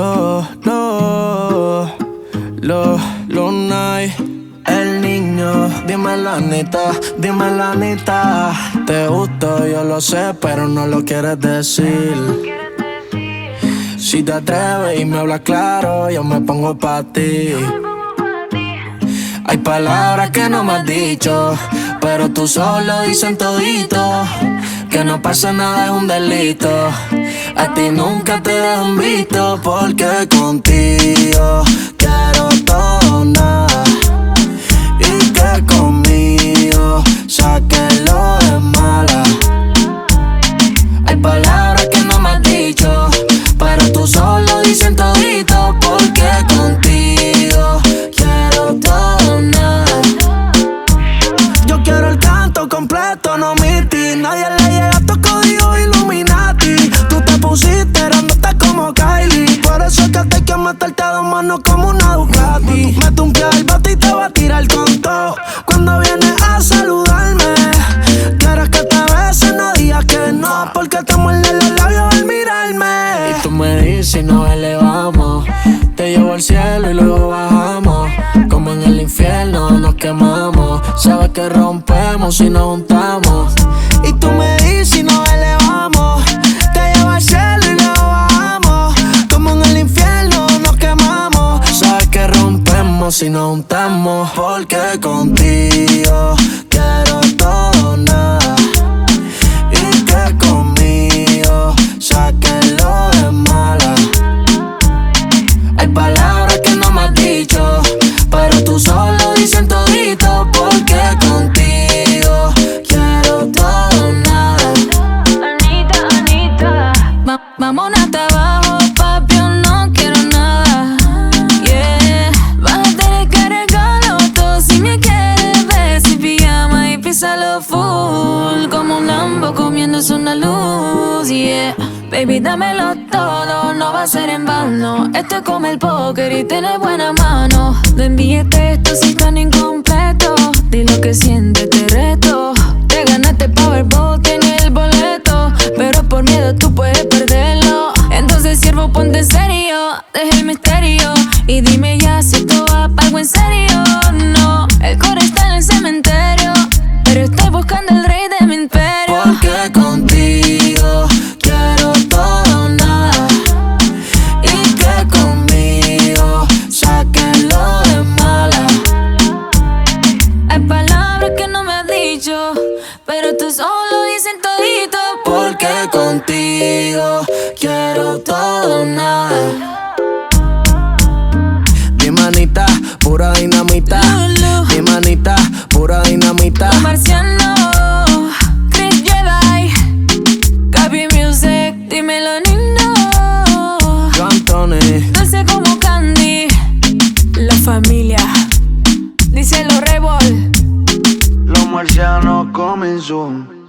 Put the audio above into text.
Lo, lo, lo, night. El niño, dime la neta, dime la neta. Te gusto, yo lo sé, pero no lo quieres decir. Si te atreves y me hablas claro, yo me pongo pa' ti. Hay palabras que no me has dicho, pero tú solo dicen todito. Que no pasa nada es un delito. A ti nunca te han visto porque contigo manos como una Ducati. Mete un pie al y te va a tirar con todo. Cuando vienes a saludarme, quieres que te bese, no digas que no. Porque te muerde los labios al mirarme. Y tú me dices nos elevamos. Te llevo al cielo y luego bajamos. Como en el infierno nos quemamos. Sabes que rompemos y nos juntamos. Y nos juntamos. Porque contigo quiero todo nada. Y que conmigo saque lo de mala. Hay palabras que no me has dicho, pero tú solo dicen todito porque contigo quiero todo o nada. Anita, Anita. Vámonos Baby, dámelo todo, no va a ser en vano. Esto es como el póker y tiene buena mano. No envíes texto si están incompleto. Di lo que sientes, te reto. Te ganaste Powerball, tienes el boleto. Pero por miedo tú puedes perderlo. Entonces, siervo, ponte en serio. Deja el misterio. Y dime ya si esto va pa' algo en serio. Contigo quiero todo nada. Mi manita, pura dinamita. Lulu. Mi manita, pura dinamita. Marciano, Chris Jedi, Gaby Music, dímelo lindo. Yo, Anthony. Dulce como candy, la familia, díselo Rebol. Los marcianos comen Zoom.